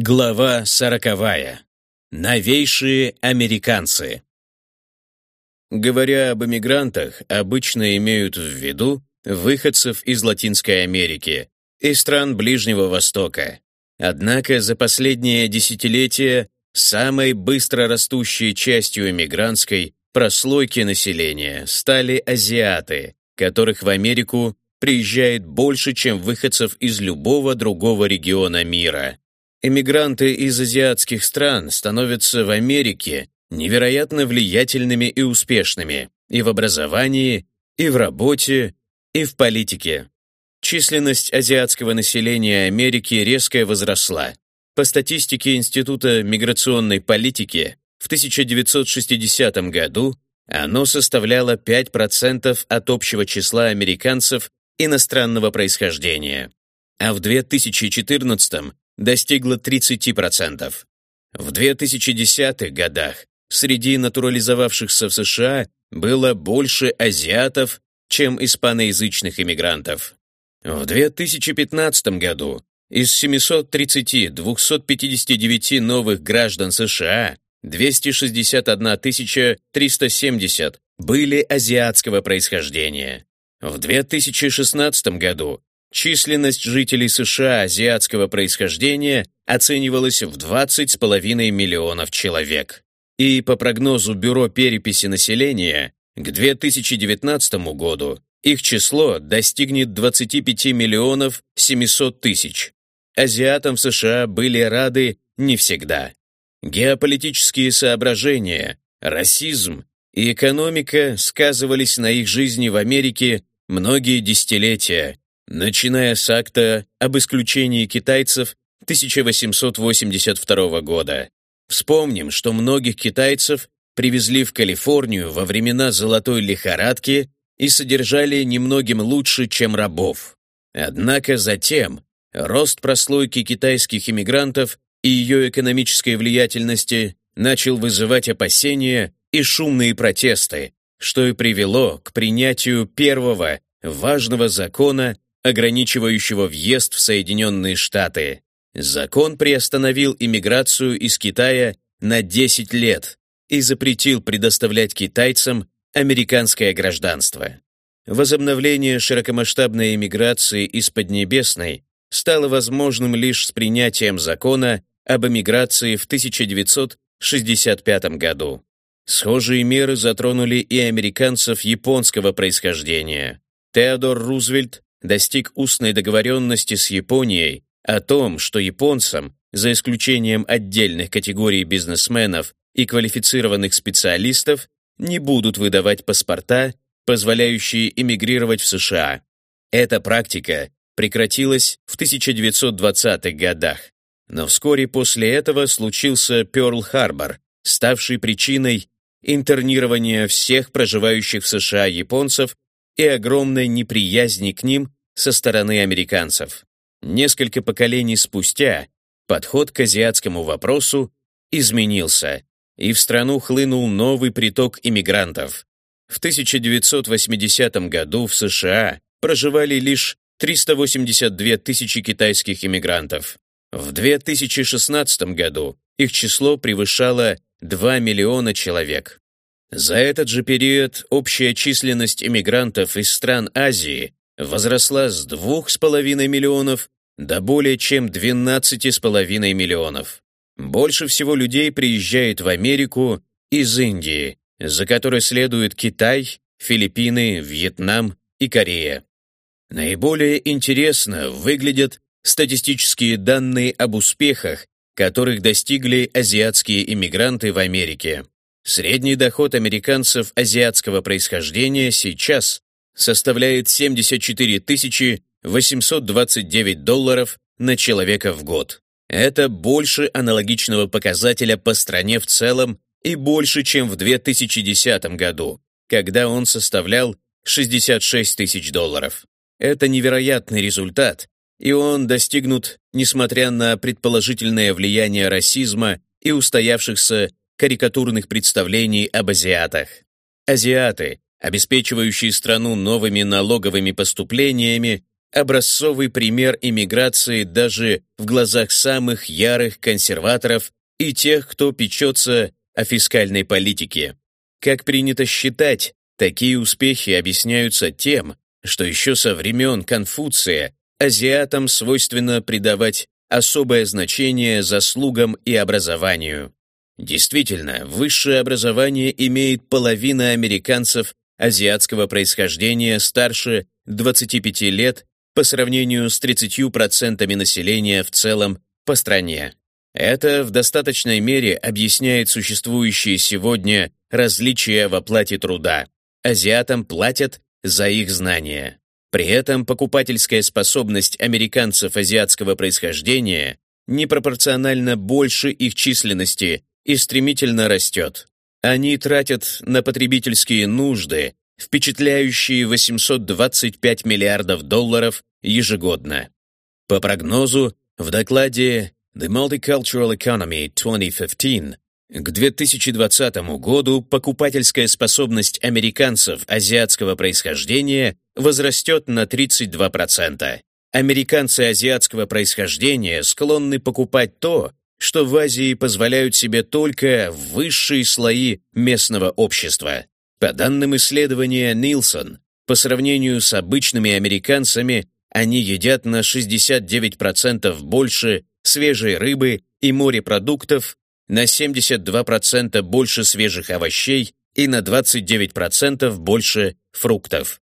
Глава сороковая. Новейшие американцы. Говоря об эмигрантах, обычно имеют в виду выходцев из Латинской Америки и стран Ближнего Востока. Однако за последние десятилетия самой быстро растущей частью эмигрантской прослойки населения стали азиаты, которых в Америку приезжает больше, чем выходцев из любого другого региона мира. Эмигранты из азиатских стран становятся в Америке невероятно влиятельными и успешными и в образовании, и в работе, и в политике. Численность азиатского населения Америки резко возросла. По статистике Института миграционной политики, в 1960 году оно составляло 5% от общего числа американцев иностранного происхождения, а в 2014 достигло 30%. В 2010-х годах среди натурализовавшихся в США было больше азиатов, чем испаноязычных иммигрантов. В 2015 году из 730-259 новых граждан США 261 370 были азиатского происхождения. В 2016 году Численность жителей США азиатского происхождения оценивалась в 20,5 миллионов человек. И по прогнозу Бюро переписи населения, к 2019 году их число достигнет 25 миллионов 700 тысяч. Азиатам в США были рады не всегда. Геополитические соображения, расизм и экономика сказывались на их жизни в Америке многие десятилетия начиная с акта об исключении китайцев 1882 года. Вспомним, что многих китайцев привезли в Калифорнию во времена золотой лихорадки и содержали немногим лучше, чем рабов. Однако затем рост прослойки китайских иммигрантов и ее экономической влиятельности начал вызывать опасения и шумные протесты, что и привело к принятию первого важного закона ограничивающего въезд в Соединенные Штаты. Закон приостановил иммиграцию из Китая на 10 лет и запретил предоставлять китайцам американское гражданство. Возобновление широкомасштабной иммиграции из Поднебесной стало возможным лишь с принятием закона об эмиграции в 1965 году. Схожие меры затронули и американцев японского происхождения. Теодор Рузвельт достиг устной договоренности с Японией о том, что японцам, за исключением отдельных категорий бизнесменов и квалифицированных специалистов, не будут выдавать паспорта, позволяющие эмигрировать в США. Эта практика прекратилась в 1920-х годах, но вскоре после этого случился Пёрл-Харбор, ставший причиной интернирования всех проживающих в США японцев и огромной неприязни к ним со стороны американцев. Несколько поколений спустя подход к азиатскому вопросу изменился, и в страну хлынул новый приток иммигрантов. В 1980 году в США проживали лишь 382 тысячи китайских иммигрантов. В 2016 году их число превышало 2 миллиона человек. За этот же период общая численность иммигрантов из стран Азии возросла с 2,5 миллионов до более чем 12,5 миллионов. Больше всего людей приезжает в Америку из Индии, за которой следуют Китай, Филиппины, Вьетнам и Корея. Наиболее интересно выглядят статистические данные об успехах, которых достигли азиатские иммигранты в Америке. Средний доход американцев азиатского происхождения сейчас составляет 74 829 долларов на человека в год. Это больше аналогичного показателя по стране в целом и больше, чем в 2010 году, когда он составлял 66 тысяч долларов. Это невероятный результат, и он достигнут, несмотря на предположительное влияние расизма и устоявшихся карикатурных представлений об азиатах. Азиаты, обеспечивающие страну новыми налоговыми поступлениями, образцовый пример иммиграции даже в глазах самых ярых консерваторов и тех, кто печется о фискальной политике. Как принято считать, такие успехи объясняются тем, что еще со времен Конфуция азиатам свойственно придавать особое значение заслугам и образованию. Действительно, высшее образование имеет половина американцев азиатского происхождения старше 25 лет по сравнению с 30% населения в целом по стране. Это в достаточной мере объясняет существующие сегодня различия в оплате труда. Азиатам платят за их знания. При этом покупательская способность американцев азиатского происхождения непропорционально больше их численности и стремительно растет. Они тратят на потребительские нужды впечатляющие 825 миллиардов долларов ежегодно. По прогнозу, в докладе The Multicultural Economy 2015 к 2020 году покупательская способность американцев азиатского происхождения возрастет на 32%. Американцы азиатского происхождения склонны покупать то, что в Азии позволяют себе только высшие слои местного общества. По данным исследования Нилсон, по сравнению с обычными американцами, они едят на 69% больше свежей рыбы и морепродуктов, на 72% больше свежих овощей и на 29% больше фруктов.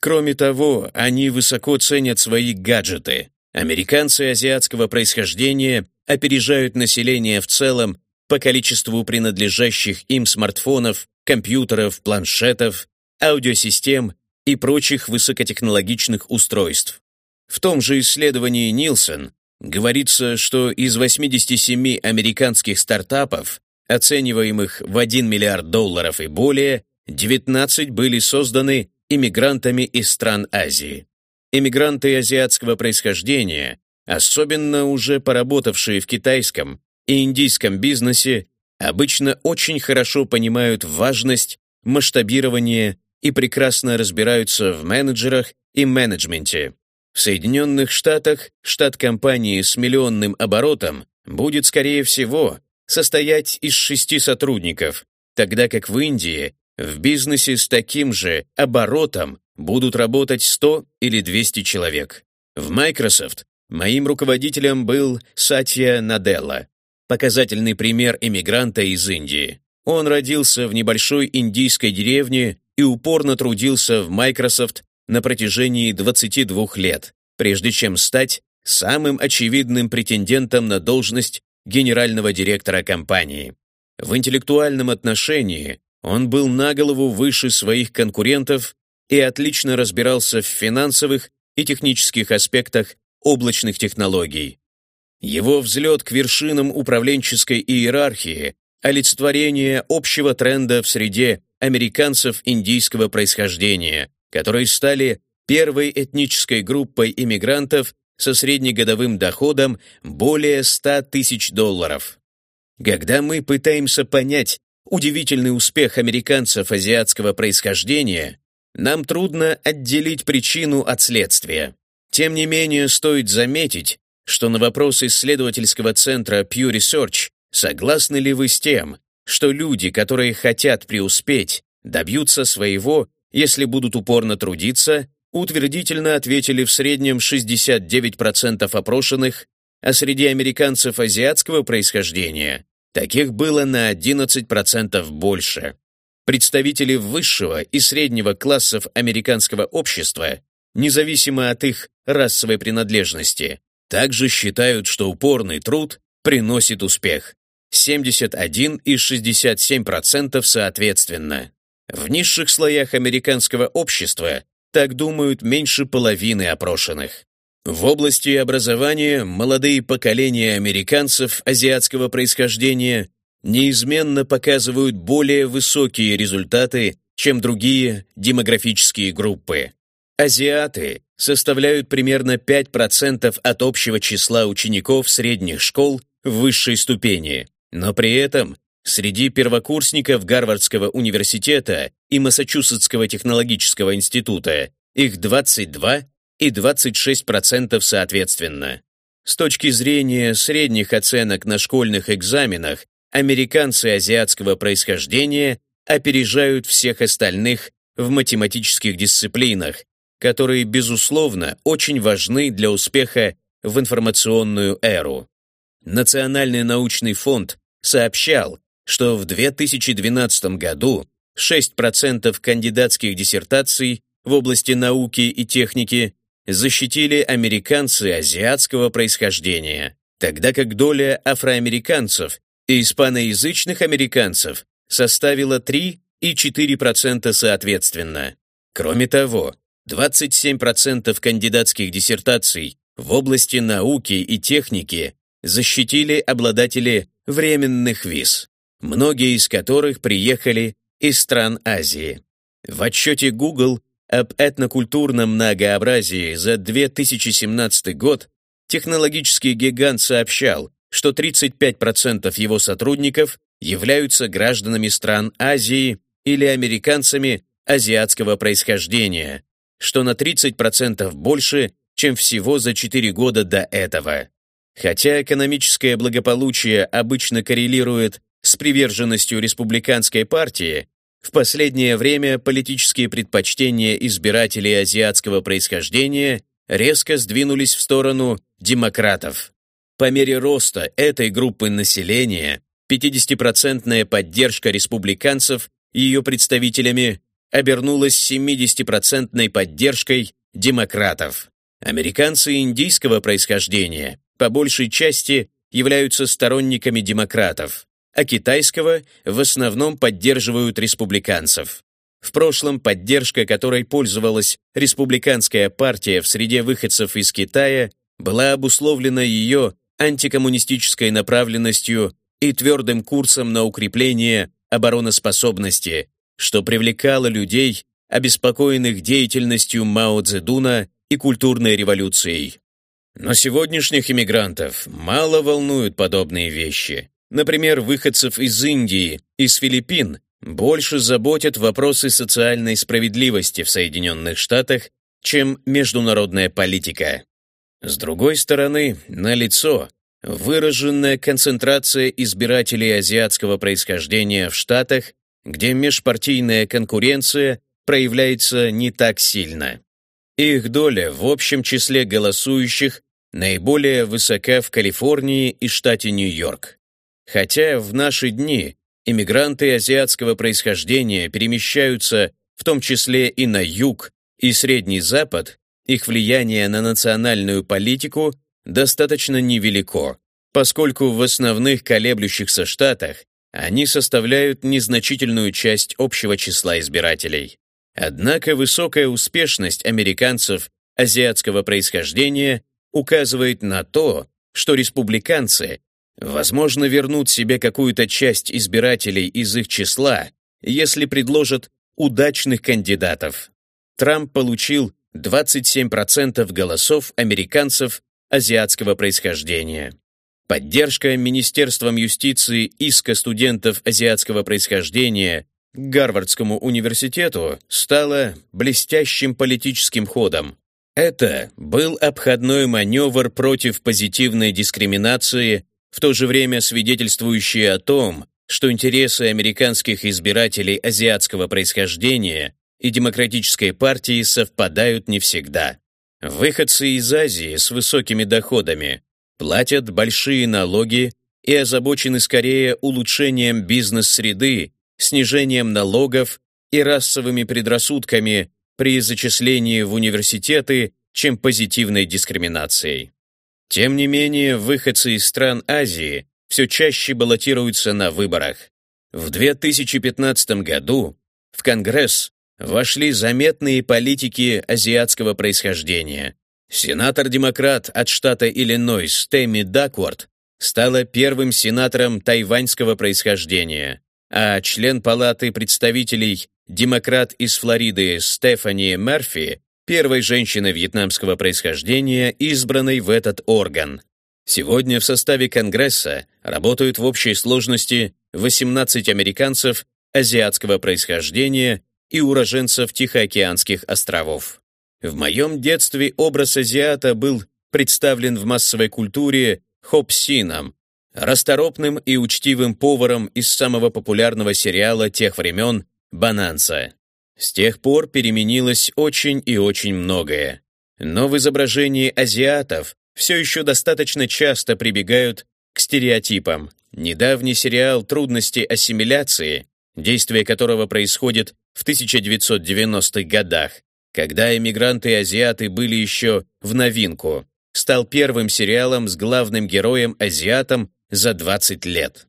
Кроме того, они высоко ценят свои гаджеты. Американцы азиатского происхождения опережают население в целом по количеству принадлежащих им смартфонов, компьютеров, планшетов, аудиосистем и прочих высокотехнологичных устройств. В том же исследовании Нилсон говорится, что из 87 американских стартапов, оцениваемых в 1 миллиард долларов и более, 19 были созданы иммигрантами из стран Азии. Иммигранты азиатского происхождения, особенно уже поработавшие в китайском и индийском бизнесе, обычно очень хорошо понимают важность масштабирования и прекрасно разбираются в менеджерах и менеджменте. В Соединенных Штатах штат компании с миллионным оборотом будет, скорее всего, состоять из шести сотрудников, тогда как в Индии в бизнесе с таким же оборотом будут работать 100 или 200 человек. В Microsoft моим руководителем был Сатья Наделла, показательный пример эмигранта из Индии. Он родился в небольшой индийской деревне и упорно трудился в Microsoft на протяжении 22 лет, прежде чем стать самым очевидным претендентом на должность генерального директора компании. В интеллектуальном отношении он был на голову выше своих конкурентов и отлично разбирался в финансовых и технических аспектах облачных технологий. Его взлет к вершинам управленческой иерархии – олицетворение общего тренда в среде американцев индийского происхождения, которые стали первой этнической группой иммигрантов со среднегодовым доходом более 100 тысяч долларов. Когда мы пытаемся понять удивительный успех американцев азиатского происхождения, нам трудно отделить причину от следствия. Тем не менее, стоит заметить, что на вопрос исследовательского центра Pew Research согласны ли вы с тем, что люди, которые хотят преуспеть, добьются своего если будут упорно трудиться, утвердительно ответили в среднем 69% опрошенных, а среди американцев азиатского происхождения таких было на 11% больше. Представители высшего и среднего классов американского общества, независимо от их расовой принадлежности, также считают, что упорный труд приносит успех. 71 и 67% соответственно. В низших слоях американского общества так думают меньше половины опрошенных. В области образования молодые поколения американцев азиатского происхождения неизменно показывают более высокие результаты, чем другие демографические группы. Азиаты составляют примерно 5% от общего числа учеников средних школ высшей ступени, но при этом Среди первокурсников Гарвардского университета и Массачусетского технологического института их 22 и и 26% соответственно. С точки зрения средних оценок на школьных экзаменах, американцы азиатского происхождения опережают всех остальных в математических дисциплинах, которые, безусловно, очень важны для успеха в информационную эру. Национальный научный фонд сообщал, что в 2012 году 6% кандидатских диссертаций в области науки и техники защитили американцы азиатского происхождения, тогда как доля афроамериканцев и испаноязычных американцев составила 3 и 4% соответственно. Кроме того, 27% кандидатских диссертаций в области науки и техники защитили обладатели временных виз, многие из которых приехали из стран Азии. В отчете Google об этнокультурном многообразии за 2017 год технологический гигант сообщал, что 35% его сотрудников являются гражданами стран Азии или американцами азиатского происхождения, что на 30% больше, чем всего за 4 года до этого. Хотя экономическое благополучие обычно коррелирует с приверженностью республиканской партии, в последнее время политические предпочтения избирателей азиатского происхождения резко сдвинулись в сторону демократов. По мере роста этой группы населения 50-процентная поддержка республиканцев и ее представителями обернулась 70-процентной поддержкой демократов. Американцы индийского происхождения по большей части являются сторонниками демократов, а китайского в основном поддерживают республиканцев. В прошлом поддержка, которой пользовалась республиканская партия в среде выходцев из Китая, была обусловлена ее антикоммунистической направленностью и твердым курсом на укрепление обороноспособности, что привлекало людей, обеспокоенных деятельностью Мао Цзэдуна и культурной революцией. Но сегодняшних иммигрантов мало волнуют подобные вещи. Например, выходцев из Индии, из Филиппин больше заботят вопросы социальной справедливости в Соединенных Штатах, чем международная политика. С другой стороны, налицо выраженная концентрация избирателей азиатского происхождения в Штатах, где межпартийная конкуренция проявляется не так сильно. Их доля в общем числе голосующих наиболее высока в Калифорнии и штате Нью-Йорк. Хотя в наши дни иммигранты азиатского происхождения перемещаются в том числе и на юг и Средний Запад, их влияние на национальную политику достаточно невелико, поскольку в основных колеблющихся штатах они составляют незначительную часть общего числа избирателей. Однако высокая успешность американцев азиатского происхождения указывает на то, что республиканцы, возможно, вернут себе какую-то часть избирателей из их числа, если предложат удачных кандидатов. Трамп получил 27% голосов американцев азиатского происхождения. Поддержка Министерством юстиции иска студентов азиатского происхождения к Гарвардскому университету стала блестящим политическим ходом. Это был обходной маневр против позитивной дискриминации, в то же время свидетельствующий о том, что интересы американских избирателей азиатского происхождения и демократической партии совпадают не всегда. Выходцы из Азии с высокими доходами платят большие налоги и озабочены скорее улучшением бизнес-среды, снижением налогов и расовыми предрассудками при зачислении в университеты, чем позитивной дискриминацией. Тем не менее, выходцы из стран Азии все чаще баллотируются на выборах. В 2015 году в Конгресс вошли заметные политики азиатского происхождения. Сенатор-демократ от штата Иллинойс Тэмми Дакворд стала первым сенатором тайваньского происхождения, а член Палаты представителей, демократ из Флориды Стефани Мерфи, первой женщиной вьетнамского происхождения, избранной в этот орган. Сегодня в составе Конгресса работают в общей сложности 18 американцев азиатского происхождения и уроженцев Тихоокеанских островов. В моем детстве образ азиата был представлен в массовой культуре Хопсином, расторопным и учтивым поваром из самого популярного сериала тех времен «Бананса». С тех пор переменилось очень и очень многое. Но в изображении азиатов все еще достаточно часто прибегают к стереотипам. Недавний сериал «Трудности ассимиляции», действие которого происходит в 1990-х годах, когда эмигранты-азиаты были еще в новинку, стал первым сериалом с главным героем-азиатом за 20 лет.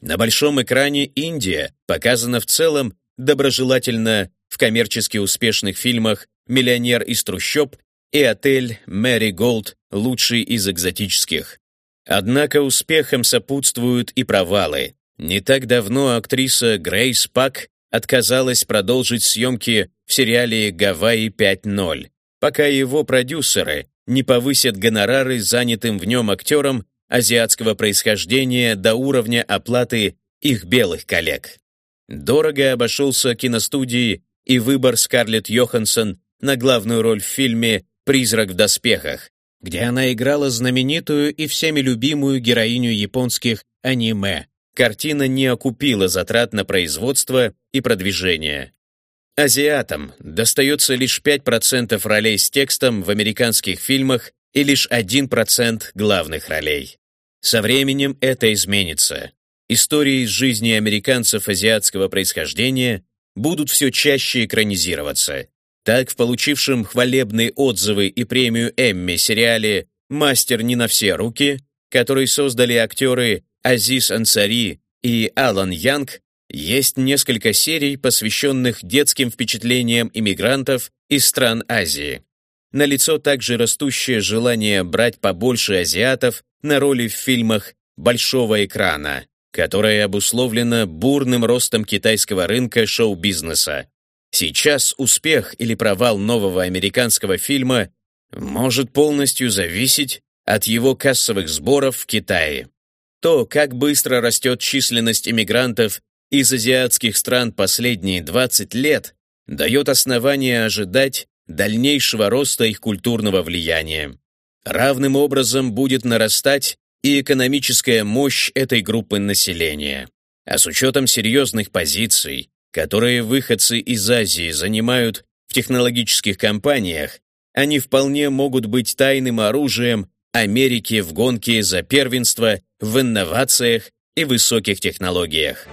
На большом экране Индия показана в целом доброжелательно в коммерчески успешных фильмах «Миллионер из трущоб» и «Отель Мэри Голд» лучший из экзотических. Однако успехам сопутствуют и провалы. Не так давно актриса Грейс Пак отказалась продолжить съемки в сериале «Гавайи 5.0», пока его продюсеры не повысят гонорары занятым в нем актерам азиатского происхождения до уровня оплаты их белых коллег. Дорого обошелся киностудии и выбор Скарлетт Йоханссон на главную роль в фильме «Призрак в доспехах», где она играла знаменитую и всеми любимую героиню японских аниме. Картина не окупила затрат на производство и продвижение. Азиатам достается лишь 5% ролей с текстом в американских фильмах и лишь 1% главных ролей. Со временем это изменится. Истории из жизни американцев азиатского происхождения будут все чаще экранизироваться. Так, в получившем хвалебные отзывы и премию Эмми сериале «Мастер не на все руки», который создали актеры Азиз Ансари и Алан Янг, есть несколько серий, посвященных детским впечатлениям иммигрантов из стран Азии. Налицо также растущее желание брать побольше азиатов на роли в фильмах большого экрана, которое обусловлено бурным ростом китайского рынка шоу-бизнеса. Сейчас успех или провал нового американского фильма может полностью зависеть от его кассовых сборов в Китае. То, как быстро растет численность иммигрантов из азиатских стран последние 20 лет, дает основание ожидать дальнейшего роста их культурного влияния. Равным образом будет нарастать и экономическая мощь этой группы населения. А с учетом серьезных позиций, которые выходцы из Азии занимают в технологических компаниях, они вполне могут быть тайным оружием Америки в гонке за первенство в инновациях и высоких технологиях.